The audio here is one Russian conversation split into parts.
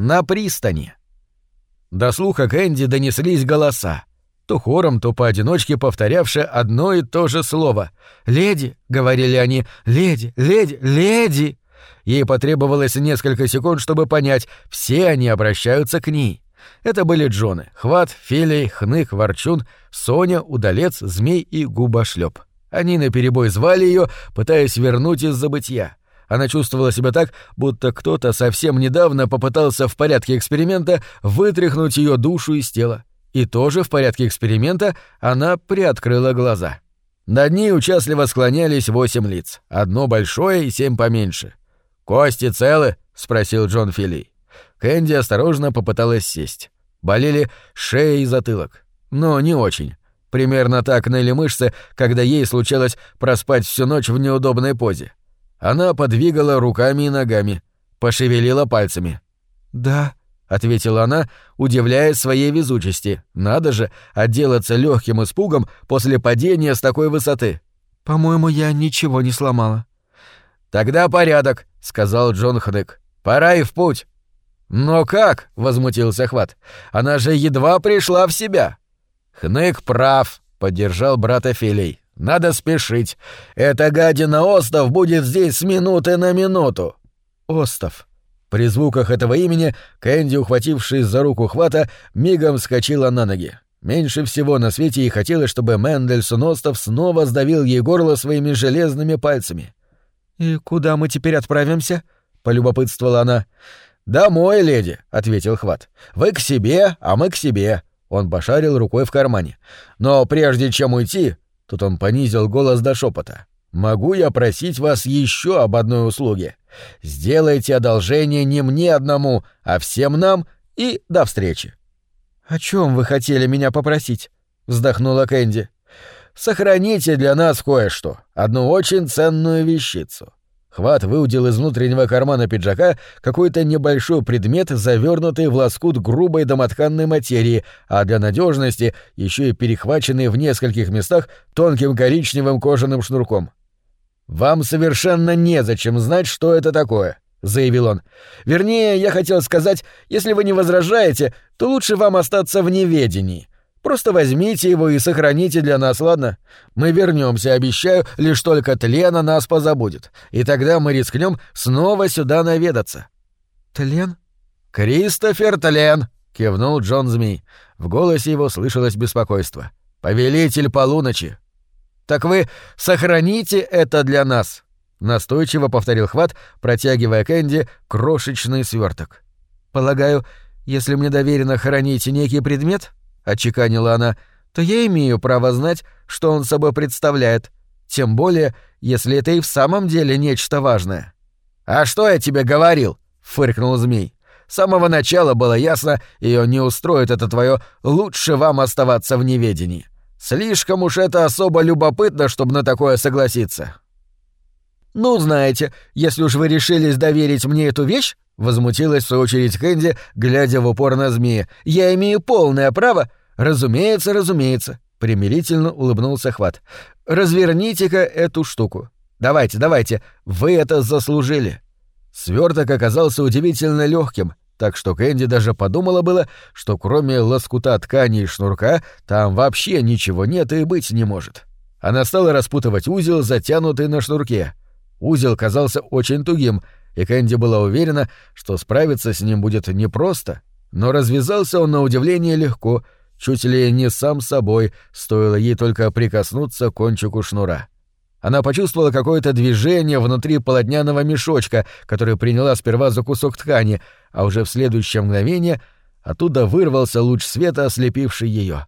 на пристани. До слуха Кэнди донеслись голоса, то хором, то поодиночке повторявшие одно и то же слово. «Леди», — говорили они, — «леди, леди, леди». Ей потребовалось несколько секунд, чтобы понять, все они обращаются к ней. Это были Джоны, Хват, Филей, Хнык, Ворчун, Соня, Удалец, Змей и Губошлеп. Они наперебой звали ее, пытаясь вернуть из забытья. Она чувствовала себя так, будто кто-то совсем недавно попытался в порядке эксперимента вытряхнуть ее душу из тела. И тоже в порядке эксперимента она приоткрыла глаза. Над ней участливо склонялись восемь лиц, одно большое и семь поменьше. «Кости целы?» — спросил Джон Филли. Кэнди осторожно попыталась сесть. Болели шея и затылок. Но не очень. Примерно так ныли мышцы, когда ей случалось проспать всю ночь в неудобной позе. Она подвигала руками и ногами, пошевелила пальцами. «Да», — ответила она, удивляясь своей везучести. «Надо же, отделаться легким испугом после падения с такой высоты». «По-моему, я ничего не сломала». «Тогда порядок», — сказал Джон Хнык. «Пора и в путь». «Но как?» — возмутился Хват. «Она же едва пришла в себя». «Хнык прав», — поддержал брата Филей. Надо спешить. Эта гадина Остов будет здесь с минуты на минуту. Остов. При звуках этого имени Кэнди, ухватившись за руку хвата, мигом вскочила на ноги. Меньше всего на свете ей хотелось, чтобы Мендельсон Остов снова сдавил ей горло своими железными пальцами. «И куда мы теперь отправимся?» — полюбопытствовала она. «Домой, леди», — ответил Хват. «Вы к себе, а мы к себе». Он пошарил рукой в кармане. «Но прежде чем уйти, Тут он понизил голос до шепота. «Могу я просить вас еще об одной услуге? Сделайте одолжение не мне одному, а всем нам и до встречи». «О чем вы хотели меня попросить?» — вздохнула Кэнди. «Сохраните для нас кое-что, одну очень ценную вещицу. Хват выудил из внутреннего кармана пиджака какой-то небольшой предмет, завернутый в лоскут грубой домотканной материи, а для надежности еще и перехваченный в нескольких местах тонким коричневым кожаным шнурком. «Вам совершенно незачем знать, что это такое», — заявил он. «Вернее, я хотел сказать, если вы не возражаете, то лучше вам остаться в неведении. Просто возьмите его и сохраните для нас, ладно? Мы вернемся, обещаю, лишь только тлен о нас позабудет. И тогда мы рискнем снова сюда наведаться. Тлен? Кристофер Тлен, кивнул Джон Змей. В голосе его слышалось беспокойство. Повелитель полуночи. Так вы сохраните это для нас. Настойчиво повторил Хват, протягивая Кэнди крошечный сверток. Полагаю, если мне доверено хранить некий предмет, — отчеканила она, — то я имею право знать, что он собой представляет, тем более, если это и в самом деле нечто важное. «А что я тебе говорил?» — фыркнул змей. «С самого начала было ясно, ее не устроит это твое «лучше вам оставаться в неведении». Слишком уж это особо любопытно, чтобы на такое согласиться». «Ну, знаете, если уж вы решились доверить мне эту вещь, Возмутилась в свою очередь Кэнди, глядя в упор на змея. «Я имею полное право...» «Разумеется, разумеется», — примирительно улыбнулся Хват. «Разверните-ка эту штуку. Давайте, давайте, вы это заслужили». Сверток оказался удивительно легким, так что Кэнди даже подумала было, что кроме лоскута ткани и шнурка там вообще ничего нет и быть не может. Она стала распутывать узел, затянутый на шнурке. Узел казался очень тугим — и Кэнди была уверена, что справиться с ним будет непросто, но развязался он на удивление легко, чуть ли не сам собой, стоило ей только прикоснуться к кончику шнура. Она почувствовала какое-то движение внутри полотняного мешочка, который приняла сперва за кусок ткани, а уже в следующее мгновение оттуда вырвался луч света, ослепивший ее.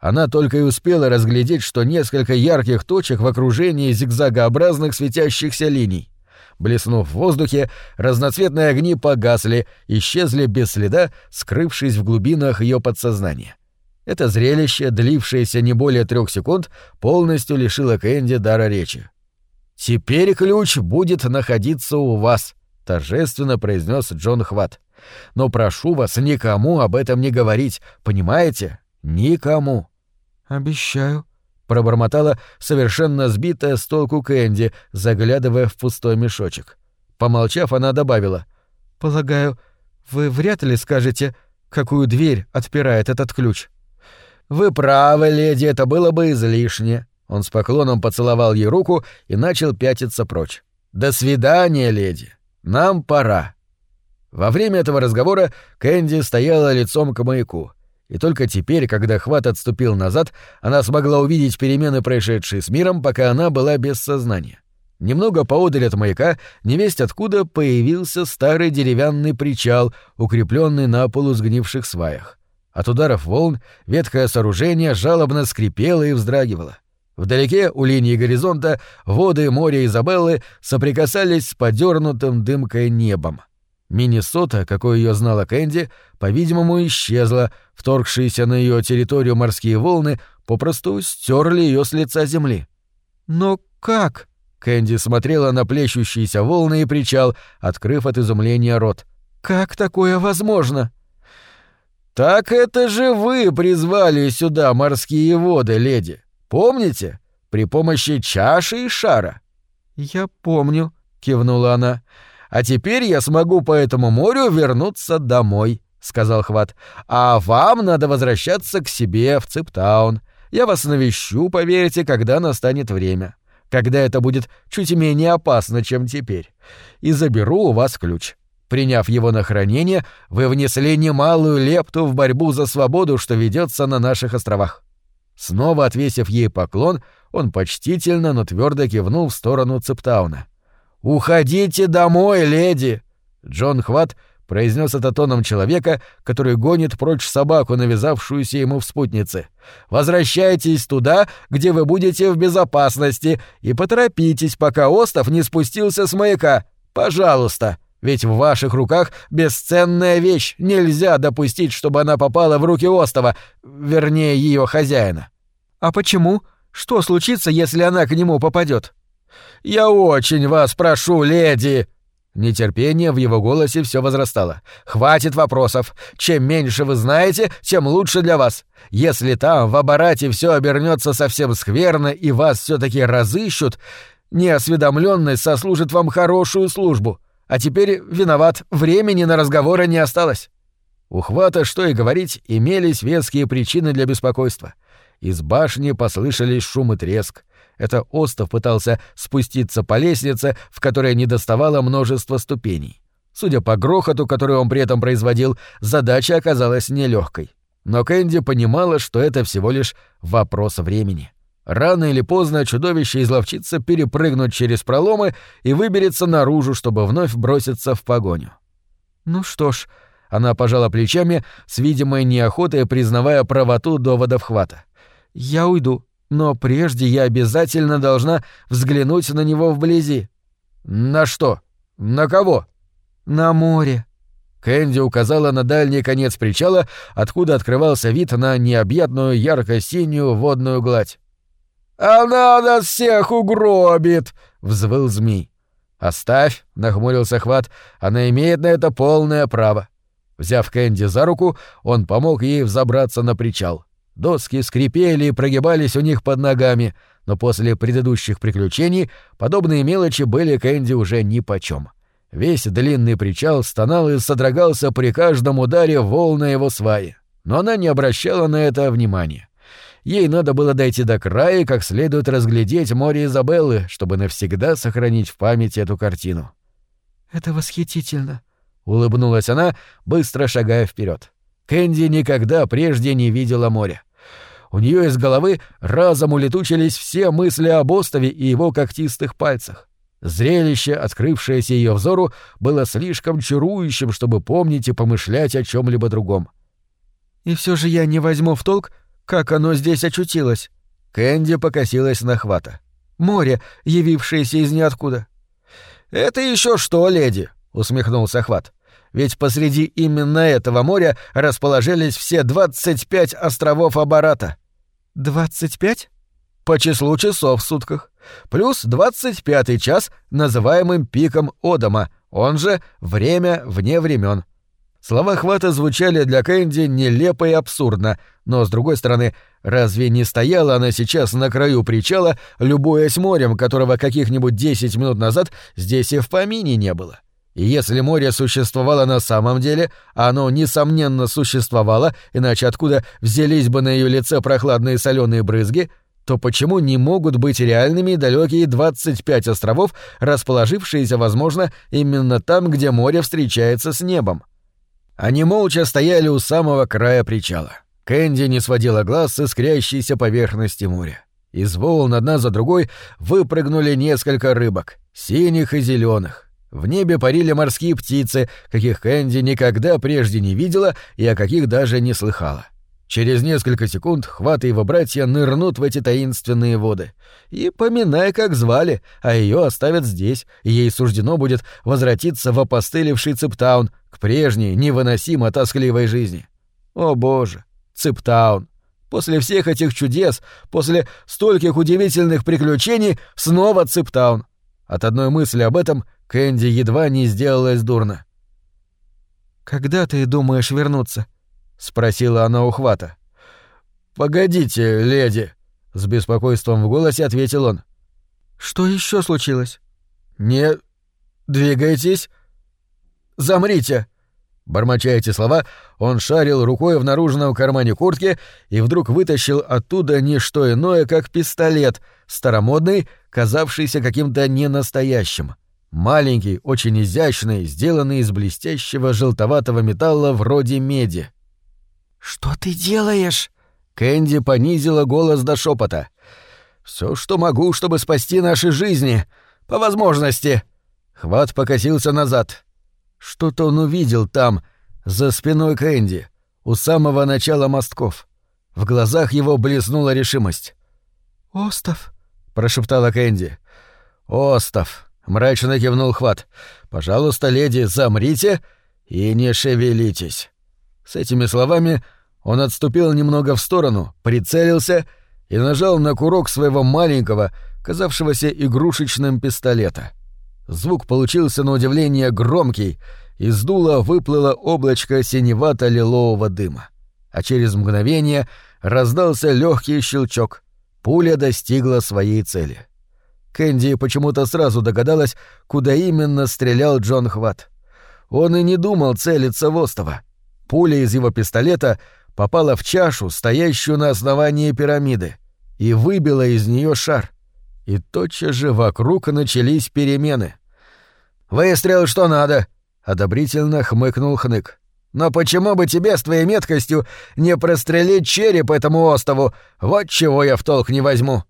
Она только и успела разглядеть, что несколько ярких точек в окружении зигзагообразных светящихся линий. Блеснув в воздухе, разноцветные огни погасли, исчезли без следа, скрывшись в глубинах ее подсознания. Это зрелище, длившееся не более трех секунд, полностью лишило Кэнди дара речи. «Теперь ключ будет находиться у вас», — торжественно произнес Джон Хват. «Но прошу вас никому об этом не говорить, понимаете? Никому». «Обещаю», пробормотала совершенно сбитая с толку Кэнди, заглядывая в пустой мешочек. Помолчав, она добавила. «Полагаю, Вы вряд ли скажете, какую дверь отпирает этот ключ. Вы правы, леди, это было бы излишне. Он с поклоном поцеловал ей руку и начал пятиться прочь. До свидания, леди. Нам пора. Во время этого разговора Кэнди стояла лицом к маяку. И только теперь, когда хват отступил назад, она смогла увидеть перемены, происшедшие с миром, пока она была без сознания. Немного поодаль от маяка, невесть откуда, появился старый деревянный причал, укрепленный на полусгнивших сваях. От ударов волн ветхое сооружение жалобно скрипело и вздрагивало. Вдалеке, у линии горизонта, воды моря Изабеллы соприкасались с подернутым дымкой небом. Миннесота, какой ее знала Кэнди, по-видимому, исчезла, вторгшиеся на ее территорию морские волны попросту стерли ее с лица земли. «Но как?» Кэнди смотрела на плещущиеся волны и причал, открыв от изумления рот. «Как такое возможно?» «Так это же вы призвали сюда морские воды, леди. Помните? При помощи чаши и шара». «Я помню», — кивнула она. «А теперь я смогу по этому морю вернуться домой», — сказал Хват. «А вам надо возвращаться к себе в Цептаун. Я вас навещу, поверьте, когда настанет время когда это будет чуть менее опасно, чем теперь, и заберу у вас ключ. Приняв его на хранение, вы внесли немалую лепту в борьбу за свободу, что ведется на наших островах. Снова отвесив ей поклон, он почтительно, но твердо кивнул в сторону Цептауна. «Уходите домой, леди!» Джон Хват произнес это тоном человека, который гонит прочь собаку, навязавшуюся ему в спутнице. «Возвращайтесь туда, где вы будете в безопасности, и поторопитесь, пока остов не спустился с маяка. Пожалуйста!» Ведь в ваших руках бесценная вещь, нельзя допустить, чтобы она попала в руки Остова, вернее, ее хозяина. А почему? Что случится, если она к нему попадет? Я очень вас прошу, леди, Нетерпение в его голосе все возрастало. «Хватит вопросов. Чем меньше вы знаете, тем лучше для вас. Если там, в аппарате, все обернется совсем скверно и вас все таки разыщут, неосведомленность сослужит вам хорошую службу. А теперь, виноват, времени на разговоры не осталось». У Хвата, что и говорить, имелись веские причины для беспокойства. Из башни послышались шум и треск. Это Остов пытался спуститься по лестнице, в которой недоставало множество ступеней. Судя по грохоту, который он при этом производил, задача оказалась нелегкой. Но Кэнди понимала, что это всего лишь вопрос времени. Рано или поздно чудовище изловчится перепрыгнуть через проломы и выберется наружу, чтобы вновь броситься в погоню. «Ну что ж», — она пожала плечами, с видимой неохотой признавая правоту доводов хвата. «Я уйду. Но прежде я обязательно должна взглянуть на него вблизи. На что? На кого? На море. Кэнди указала на дальний конец причала, откуда открывался вид на необъятную ярко-синюю водную гладь. «Она нас всех угробит!» — взвыл змей. «Оставь», — нахмурился Хват, — «она имеет на это полное право». Взяв Кэнди за руку, он помог ей взобраться на причал. Доски скрипели и прогибались у них под ногами, но после предыдущих приключений подобные мелочи были Кэнди уже нипочем. Весь длинный причал стонал и содрогался при каждом ударе волна его сваи. Но она не обращала на это внимания. Ей надо было дойти до края как следует разглядеть море Изабеллы, чтобы навсегда сохранить в памяти эту картину. «Это восхитительно», — улыбнулась она, быстро шагая вперед. Кэнди никогда прежде не видела моря. У нее из головы разом улетучились все мысли об острове и его когтистых пальцах. Зрелище, открывшееся ее взору, было слишком чарующим, чтобы помнить и помышлять о чем-либо другом. «И все же я не возьму в толк, как оно здесь очутилось». Кэнди покосилась на хвата. «Море, явившееся из ниоткуда». «Это еще что, леди?» — усмехнулся Хват. «Ведь посреди именно этого моря расположились все двадцать пять островов Абарата. «Двадцать пять?» «По числу часов в сутках. Плюс двадцать пятый час, называемым пиком Одама, он же «время вне времен. Слова хвата звучали для Кэнди нелепо и абсурдно, но, с другой стороны, разве не стояла она сейчас на краю причала, любуясь морем, которого каких-нибудь десять минут назад здесь и в помине не было? И если море существовало на самом деле, оно, несомненно, существовало, иначе откуда взялись бы на ее лице прохладные соленые брызги, то почему не могут быть реальными далекие 25 островов, расположившиеся, возможно, именно там, где море встречается с небом? Они молча стояли у самого края причала. Кэнди не сводила глаз с искрящейся поверхности моря. Из волн одна за другой выпрыгнули несколько рыбок, синих и зеленых. В небе парили морские птицы, каких Кэнди никогда прежде не видела и о каких даже не слыхала. Через несколько секунд Хват и его братья нырнут в эти таинственные воды. И поминай, как звали, а ее оставят здесь, и ей суждено будет возвратиться в опостылевший Цептаун к прежней, невыносимо тоскливой жизни. О боже, Цептаун! После всех этих чудес, после стольких удивительных приключений, снова Цептаун. От одной мысли об этом Кэнди едва не сделалась дурно. «Когда ты думаешь вернуться?» — спросила она у Хвата. «Погодите, леди», — с беспокойством в голосе ответил он. «Что еще случилось?» «Не двигайтесь. Замрите!» Бормоча эти слова, он шарил рукой в наружном кармане куртки и вдруг вытащил оттуда не что иное, как пистолет, старомодный, казавшийся каким-то ненастоящим. Маленький, очень изящный, сделанный из блестящего желтоватого металла вроде меди. «Что ты делаешь?» Кэнди понизила голос до шепота. «Все, что могу, чтобы спасти наши жизни. По возможности». Хват покосился назад. Что-то он увидел там, за спиной Кэнди, у самого начала мостков. В глазах его блеснула решимость. «Остов», — прошептала Кэнди. «Остов», — мрачно кивнул Хват. «Пожалуйста, леди, замрите и не шевелитесь». С этими словами он отступил немного в сторону, прицелился и нажал на курок своего маленького, казавшегося игрушечным пистолета. Звук получился на удивление громкий, из дула выплыло облачко синевато-лилового дыма. А через мгновение раздался легкий щелчок. Пуля достигла своей цели. Кэнди почему-то сразу догадалась, куда именно стрелял Джон Хват. Он и не думал целиться в остова. Пуля из его пистолета попала в чашу, стоящую на основании пирамиды, и выбила из нее шар. И тотчас же вокруг начались перемены. «Выстрел что надо!» — одобрительно хмыкнул Хнык. «Но почему бы тебе с твоей меткостью не прострелить череп этому остову? Вот чего я в толк не возьму!»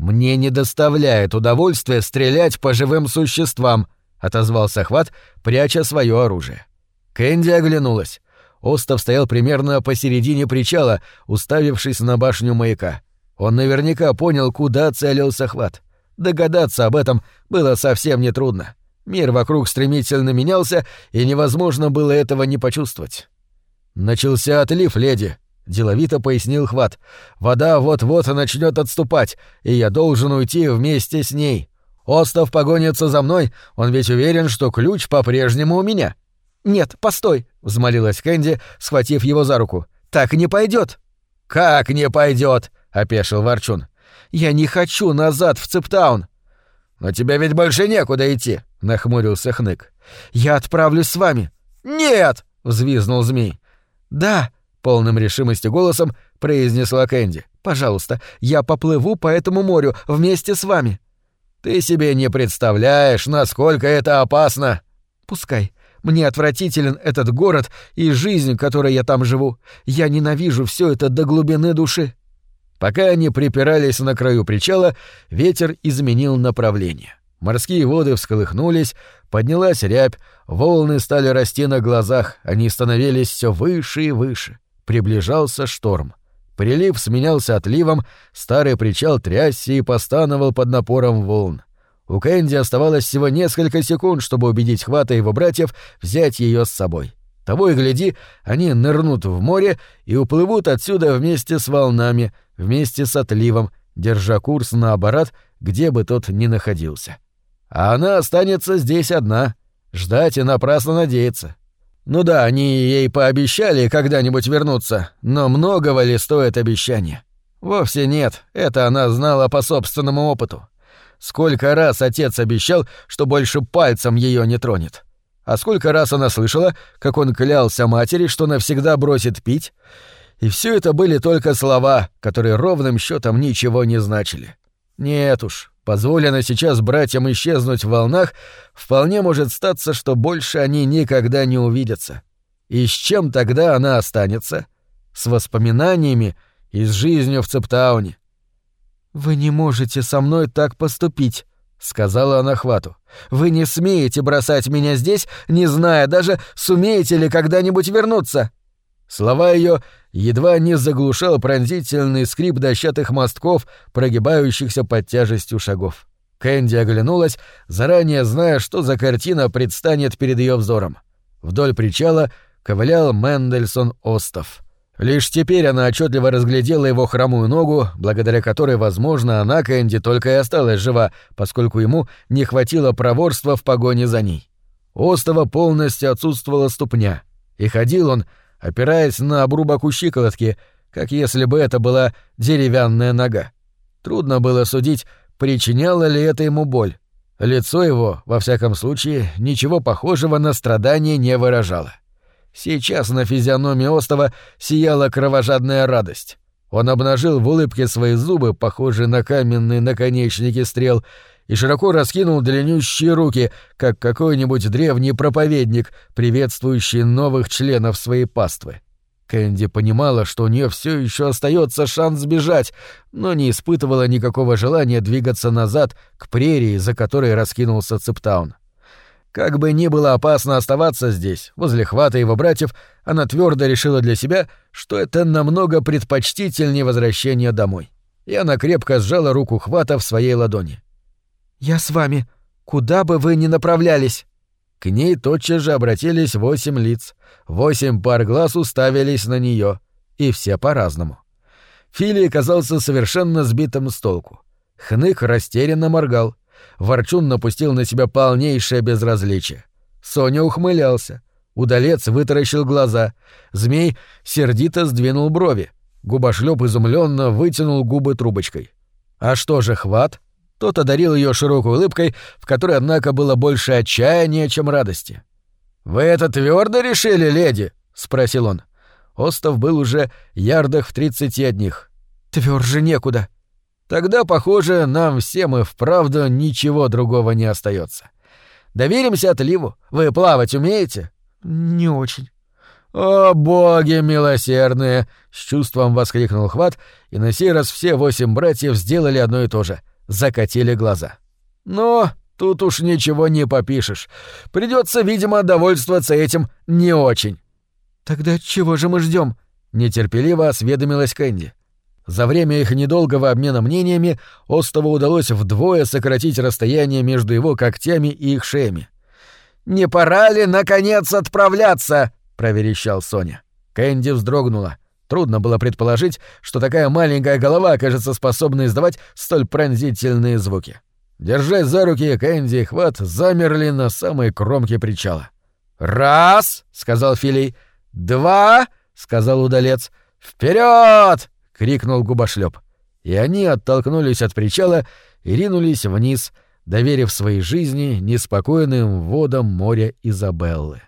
«Мне не доставляет удовольствия стрелять по живым существам», — отозвался Хват, пряча свое оружие. Кэнди оглянулась. Остов стоял примерно посередине причала, уставившись на башню маяка. Он наверняка понял, куда целился Хват. Догадаться об этом было совсем нетрудно. Мир вокруг стремительно менялся, и невозможно было этого не почувствовать. «Начался отлив, леди», — деловито пояснил Хват. «Вода вот-вот начнет отступать, и я должен уйти вместе с ней. Остов погонится за мной, он ведь уверен, что ключ по-прежнему у меня». «Нет, постой», — взмолилась Кэнди, схватив его за руку. «Так не пойдет. «Как не пойдет? опешил Ворчун. «Я не хочу назад в Цептаун». «Но тебе ведь больше некуда идти», — нахмурился Хнык. «Я отправлюсь с вами». «Нет!» — взвизнул змей. «Да», — полным решимости голосом произнесла Кэнди. «Пожалуйста, я поплыву по этому морю вместе с вами». «Ты себе не представляешь, насколько это опасно!» «Пускай. Мне отвратителен этот город и жизнь, которой я там живу. Я ненавижу все это до глубины души». Пока они припирались на краю причала, ветер изменил направление. Морские воды всколыхнулись, поднялась рябь, волны стали расти на глазах, они становились все выше и выше. Приближался шторм. Прилив сменялся отливом, старый причал трясся и постановал под напором волн. У Кэнди оставалось всего несколько секунд, чтобы убедить Хвата и его братьев взять ее с собой. Того и гляди, они нырнут в море и уплывут отсюда вместе с волнами, вместе с отливом, держа курс на аппарат, где бы тот ни находился. А она останется здесь одна, ждать и напрасно надеяться. Ну да, они ей пообещали когда-нибудь вернуться, но многого ли стоит обещание? Вовсе нет, это она знала по собственному опыту. Сколько раз отец обещал, что больше пальцем ее не тронет. А сколько раз она слышала, как он клялся матери, что навсегда бросит пить? И все это были только слова, которые ровным счетом ничего не значили. Нет уж, позволено сейчас братьям исчезнуть в волнах, вполне может статься, что больше они никогда не увидятся. И с чем тогда она останется? С воспоминаниями и с жизнью в Цептауне. «Вы не можете со мной так поступить», — сказала она Хвату. «Вы не смеете бросать меня здесь, не зная даже, сумеете ли когда-нибудь вернуться». Слова ее едва не заглушал пронзительный скрип дощатых мостков, прогибающихся под тяжестью шагов. Кэнди оглянулась, заранее зная, что за картина предстанет перед ее взором. Вдоль причала ковылял Мендельсон Остов. Лишь теперь она отчетливо разглядела его хромую ногу, благодаря которой, возможно, она, Кэнди, только и осталась жива, поскольку ему не хватило проворства в погоне за ней. Остова полностью отсутствовала ступня, и ходил он, опираясь на обрубок у щиколотки, как если бы это была деревянная нога. Трудно было судить, причиняло ли это ему боль. Лицо его, во всяком случае, ничего похожего на страдание не выражало. Сейчас на физиономии Остова сияла кровожадная радость. Он обнажил в улыбке свои зубы, похожие на каменные наконечники стрел, и широко раскинул длиннющие руки, как какой-нибудь древний проповедник, приветствующий новых членов своей паствы. Кэнди понимала, что у нее все еще остается шанс сбежать, но не испытывала никакого желания двигаться назад к прерии, за которой раскинулся Цептаун. Как бы ни было опасно оставаться здесь, возле хвата его братьев, она твердо решила для себя, что это намного предпочтительнее возвращения домой. И она крепко сжала руку хвата в своей ладони. «Я с вами. Куда бы вы ни направлялись!» К ней тотчас же обратились восемь лиц. Восемь пар глаз уставились на нее, и все по-разному. Фили казался совершенно сбитым с толку. Хнык растерянно моргал. Ворчун напустил на себя полнейшее безразличие. Соня ухмылялся. Удалец вытаращил глаза. Змей сердито сдвинул брови. Губошлеп изумленно вытянул губы трубочкой. А что же хват? Тот одарил ее широкой улыбкой, в которой, однако, было больше отчаяния, чем радости. «Вы это твердо решили, леди?» — спросил он. Остов был уже ярдах в тридцати одних. «Тверже некуда», Тогда, похоже, нам всем и вправду ничего другого не остается. Доверимся отливу. Вы плавать умеете? Не очень. «О, боги милосердные!» — с чувством воскликнул Хват, и на сей раз все восемь братьев сделали одно и то же — закатили глаза. «Но тут уж ничего не попишешь. Придется, видимо, довольствоваться этим не очень». «Тогда чего же мы ждем? нетерпеливо осведомилась Кэнди. За время их недолгого обмена мнениями Остову удалось вдвое сократить расстояние между его когтями и их шеями. «Не пора ли, наконец, отправляться?» — проверещал Соня. Кэнди вздрогнула. Трудно было предположить, что такая маленькая голова окажется способна издавать столь пронзительные звуки. Держась за руки, Кэнди и Хват замерли на самой кромке причала. «Раз!» — сказал Филей. «Два!» — сказал удалец. «Вперед!» крикнул губошлеп. И они оттолкнулись от причала и ринулись вниз, доверив своей жизни неспокойным водам моря Изабеллы.